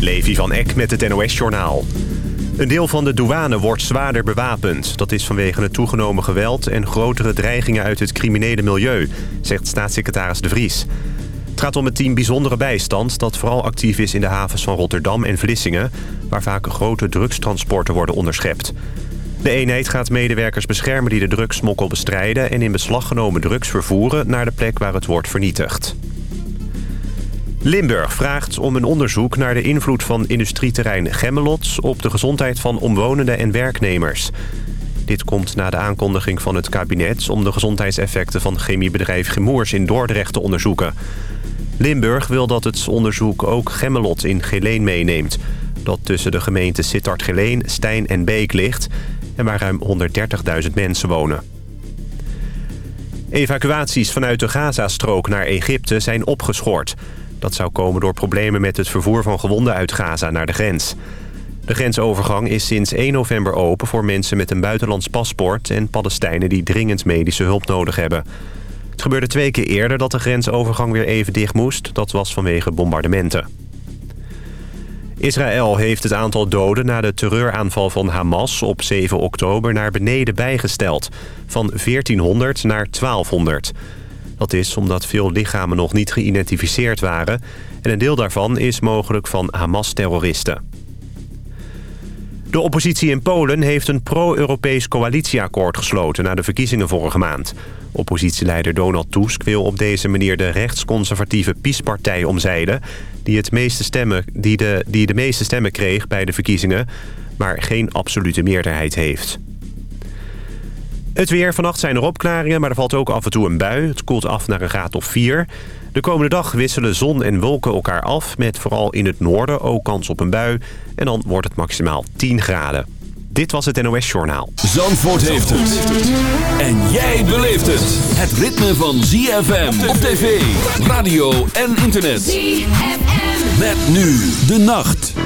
Levi van Eck met het NOS-journaal. Een deel van de douane wordt zwaarder bewapend. Dat is vanwege het toegenomen geweld en grotere dreigingen uit het criminele milieu, zegt staatssecretaris De Vries. Het gaat om het team Bijzondere Bijstand dat vooral actief is in de havens van Rotterdam en Vlissingen... waar vaak grote drugstransporten worden onderschept. De eenheid gaat medewerkers beschermen die de drugsmokkel bestrijden... en in beslag genomen drugs vervoeren naar de plek waar het wordt vernietigd. Limburg vraagt om een onderzoek naar de invloed van industrieterrein Gemmelot... op de gezondheid van omwonenden en werknemers. Dit komt na de aankondiging van het kabinet... om de gezondheidseffecten van chemiebedrijf Gemoers in Dordrecht te onderzoeken. Limburg wil dat het onderzoek ook Gemmelot in Geleen meeneemt... dat tussen de gemeenten Sittard-Geleen, Stijn en Beek ligt... en waar ruim 130.000 mensen wonen. Evacuaties vanuit de Gazastrook naar Egypte zijn opgeschort... Dat zou komen door problemen met het vervoer van gewonden uit Gaza naar de grens. De grensovergang is sinds 1 november open voor mensen met een buitenlands paspoort... en Palestijnen die dringend medische hulp nodig hebben. Het gebeurde twee keer eerder dat de grensovergang weer even dicht moest. Dat was vanwege bombardementen. Israël heeft het aantal doden na de terreuraanval van Hamas op 7 oktober naar beneden bijgesteld. Van 1400 naar 1200. Dat is omdat veel lichamen nog niet geïdentificeerd waren... en een deel daarvan is mogelijk van Hamas-terroristen. De oppositie in Polen heeft een pro-Europees coalitieakkoord gesloten... na de verkiezingen vorige maand. Oppositieleider Donald Tusk wil op deze manier de rechtsconservatieve PiS-partij omzeilen... Die, het meeste stemmen, die, de, die de meeste stemmen kreeg bij de verkiezingen... maar geen absolute meerderheid heeft. Het weer. Vannacht zijn er opklaringen, maar er valt ook af en toe een bui. Het koelt af naar een graad of 4. De komende dag wisselen zon en wolken elkaar af... met vooral in het noorden ook kans op een bui. En dan wordt het maximaal 10 graden. Dit was het NOS Journaal. Zandvoort heeft het. En jij beleeft het. Het ritme van ZFM op tv, radio en internet. ZFM. Met nu de nacht.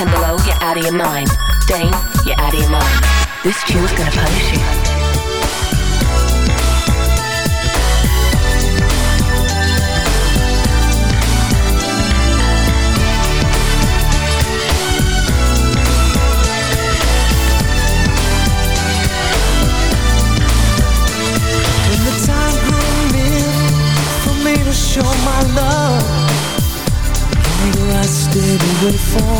Ten below, you're out of your mind. Dane, you're out of your mind. This tune's gonna punish you. When the time grew for me to show my love, longer I stayed away from.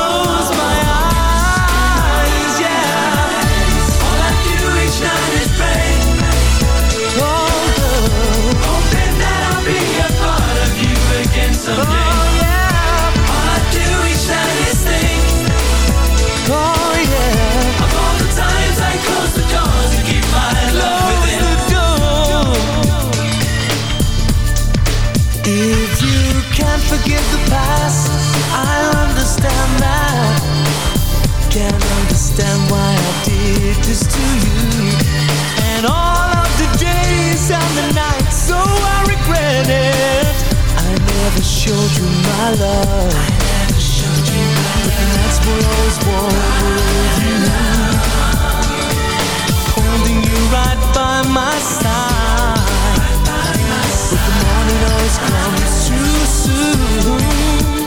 to you. And all of the days and the nights, so I regret it. I never showed you my love. I always warm with you. Holding you right by my side. But the morning always comes too soon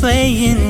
playing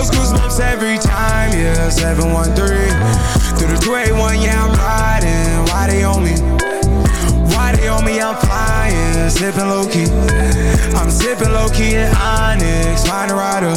Those goosebumps every time, yeah. 713 through the 281, yeah, I'm riding. Why they on me? Why they on me? I'm flying, sipping low key. I'm sipping low key in Onyx, find a rider.